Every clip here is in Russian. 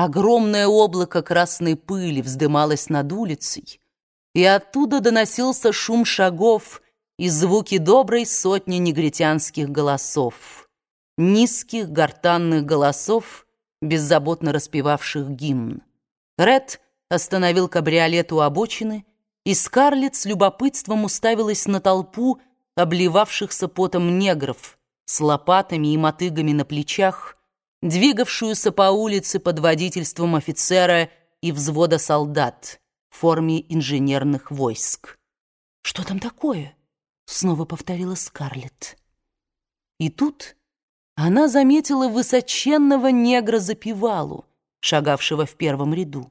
Огромное облако красной пыли вздымалось над улицей, и оттуда доносился шум шагов и звуки доброй сотни негритянских голосов, низких гортанных голосов, беззаботно распевавших гимн. Ред остановил кабриолет у обочины, и Скарлетт с любопытством уставилась на толпу обливавшихся потом негров с лопатами и мотыгами на плечах, двигавшуюся по улице под водительством офицера и взвода солдат в форме инженерных войск. «Что там такое?» — снова повторила Скарлетт. И тут она заметила высоченного негра-запевалу, шагавшего в первом ряду.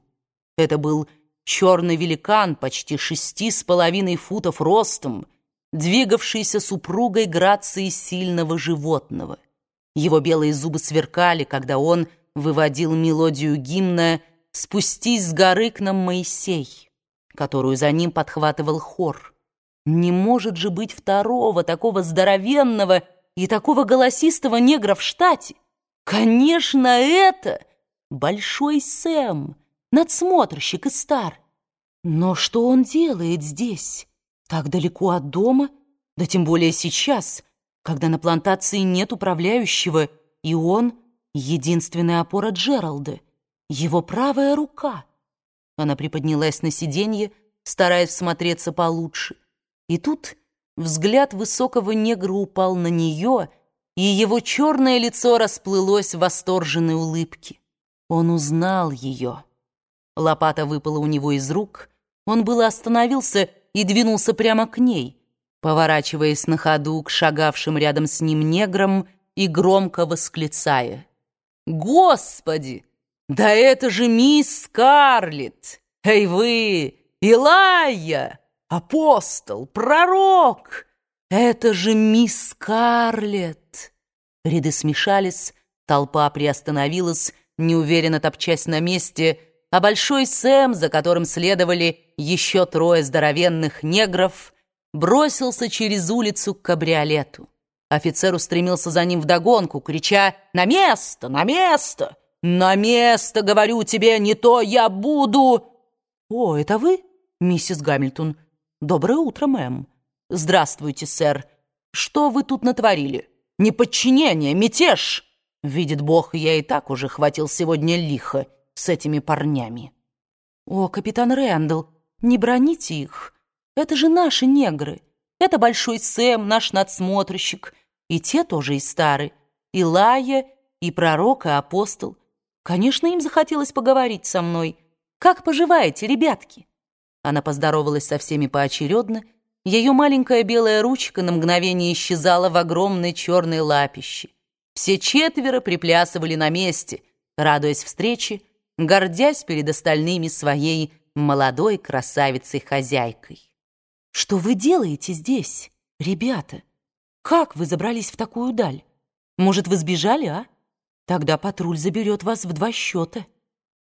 Это был черный великан почти шести с половиной футов ростом, двигавшийся супругой грацией сильного животного. Его белые зубы сверкали, когда он выводил мелодию гимна «Спустись с горы к нам, Моисей», которую за ним подхватывал хор. Не может же быть второго такого здоровенного и такого голосистого негра в штате. Конечно, это Большой Сэм, надсмотрщик и стар. Но что он делает здесь, так далеко от дома, да тем более сейчас, когда на плантации нет управляющего, и он — единственная опора Джералда, его правая рука. Она приподнялась на сиденье, стараясь всмотреться получше. И тут взгляд высокого негра упал на нее, и его черное лицо расплылось в восторженной улыбке. Он узнал ее. Лопата выпала у него из рук, он было остановился и двинулся прямо к ней поворачиваясь на ходу к шагавшим рядом с ним неграм и громко восклицая. «Господи! Да это же мисс Скарлетт! Эй вы, Илайя, апостол, пророк! Это же мисс Скарлетт!» Ряды смешались, толпа приостановилась, неуверенно топчась на месте, а Большой Сэм, за которым следовали еще трое здоровенных негров, бросился через улицу к кабриолету. Офицер устремился за ним вдогонку, крича «На место! На место! На место, говорю тебе, не то я буду!» «О, это вы, миссис Гамильтон? Доброе утро, мэм!» «Здравствуйте, сэр! Что вы тут натворили? Неподчинение, мятеж!» «Видит Бог, я и так уже хватил сегодня лихо с этими парнями». «О, капитан Рэндалл, не броните их!» Это же наши негры. Это Большой Сэм, наш надсмотрщик. И те тоже и старые. И Лая, и пророк, и апостол. Конечно, им захотелось поговорить со мной. Как поживаете, ребятки?» Она поздоровалась со всеми поочередно. Ее маленькая белая ручка на мгновение исчезала в огромной черной лапище. Все четверо приплясывали на месте, радуясь встрече, гордясь перед остальными своей молодой красавицей-хозяйкой. Что вы делаете здесь, ребята? Как вы забрались в такую даль? Может, вы сбежали, а? Тогда патруль заберет вас в два счета.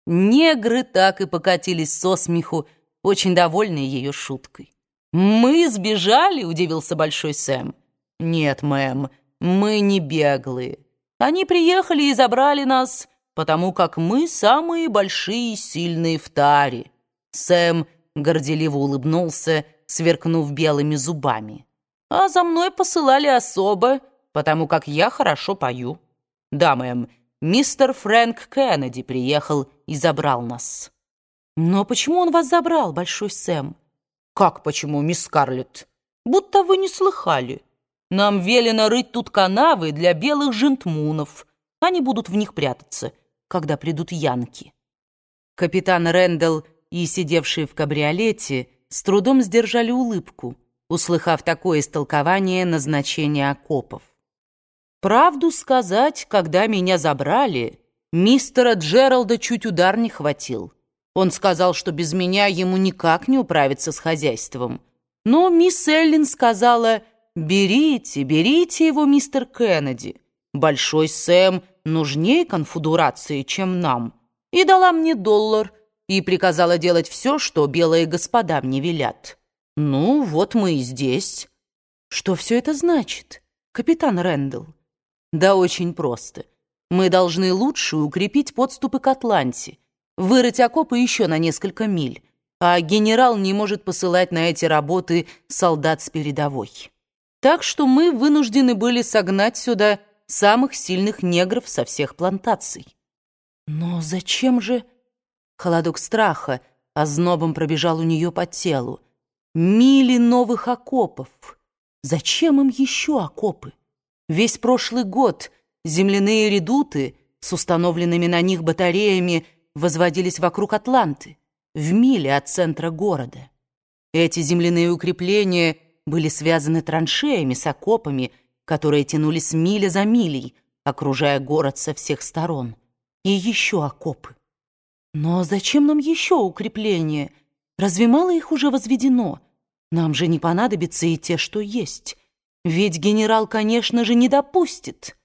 Негры так и покатились со смеху, очень довольные ее шуткой. «Мы сбежали?» — удивился Большой Сэм. «Нет, мэм, мы не беглые. Они приехали и забрали нас, потому как мы самые большие и сильные в таре». Сэм горделиво улыбнулся сверкнув белыми зубами. «А за мной посылали особо, потому как я хорошо пою. Да, мэм, мистер Фрэнк Кеннеди приехал и забрал нас». «Но почему он вас забрал, Большой Сэм?» «Как почему, мисс Скарлетт? Будто вы не слыхали. Нам велено рыть тут канавы для белых жентмунов. Они будут в них прятаться, когда придут янки». Капитан Рэндалл и сидевший в кабриолете с трудом сдержали улыбку, услыхав такое истолкование назначения окопов. Правду сказать, когда меня забрали, мистера Джералда чуть удар не хватил. Он сказал, что без меня ему никак не управиться с хозяйством. Но мисс Эллин сказала, «Берите, берите его, мистер Кеннеди. Большой Сэм нужнее конфедерации, чем нам». И дала мне доллар — и приказала делать все, что белые господа мне велят. Ну, вот мы и здесь. Что все это значит, капитан Рэндалл? Да очень просто. Мы должны лучше укрепить подступы к Атланте, вырыть окопы еще на несколько миль, а генерал не может посылать на эти работы солдат с передовой. Так что мы вынуждены были согнать сюда самых сильных негров со всех плантаций. Но зачем же... Холодок страха ознобом пробежал у нее по телу. Мили новых окопов. Зачем им еще окопы? Весь прошлый год земляные редуты с установленными на них батареями возводились вокруг Атланты, в миле от центра города. Эти земляные укрепления были связаны траншеями с окопами, которые тянулись миля за милей, окружая город со всех сторон. И еще окопы. Но зачем нам еще укрепления? Разве мало их уже возведено? Нам же не понадобится и те, что есть. Ведь генерал, конечно же, не допустит.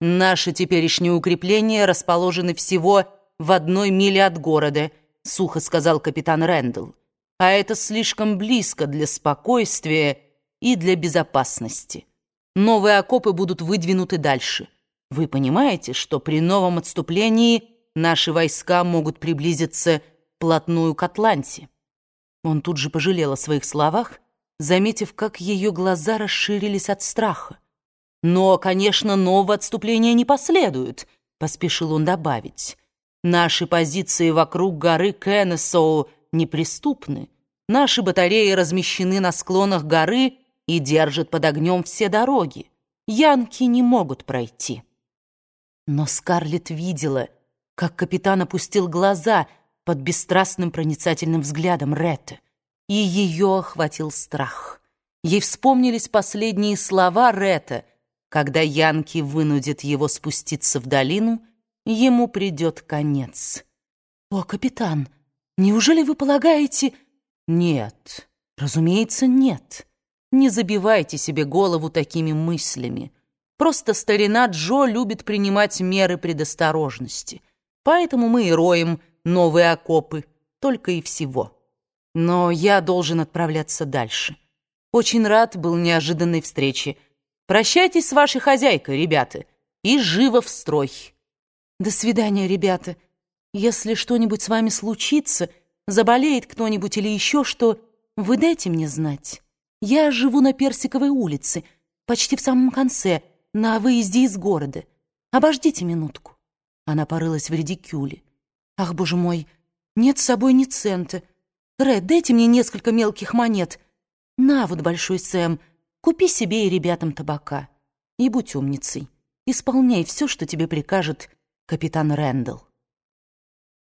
Наши теперешние укрепления расположены всего в одной миле от города, сухо сказал капитан Рэндалл. А это слишком близко для спокойствия и для безопасности. Новые окопы будут выдвинуты дальше. Вы понимаете, что при новом отступлении наши войска могут приблизиться плотную к Атланте? Он тут же пожалел о своих словах, заметив, как ее глаза расширились от страха. «Но, конечно, нового отступления не последует», — поспешил он добавить. «Наши позиции вокруг горы Кеннесоу неприступны. Наши батареи размещены на склонах горы и держат под огнем все дороги. Янки не могут пройти». Но Скарлетт видела, как капитан опустил глаза под бесстрастным проницательным взглядом Ретта, и ее охватил страх. Ей вспомнились последние слова Ретта, когда Янки вынудит его спуститься в долину, ему придет конец. «О, капитан, неужели вы полагаете...» «Нет, разумеется, нет. Не забивайте себе голову такими мыслями. Просто старина Джо любит принимать меры предосторожности. Поэтому мы и роем новые окопы, только и всего. Но я должен отправляться дальше. Очень рад был неожиданной встрече. Прощайтесь с вашей хозяйкой, ребята, и живо в строй. До свидания, ребята. Если что-нибудь с вами случится, заболеет кто-нибудь или еще что, вы дайте мне знать. Я живу на Персиковой улице, почти в самом конце, на выезде из города. Обождите минутку». Она порылась в редикюле. «Ах, боже мой, нет с собой ни цента. Ред, дайте мне несколько мелких монет. На вот, Большой Сэм, купи себе и ребятам табака. И будь умницей. Исполняй все, что тебе прикажет капитан Рэндалл».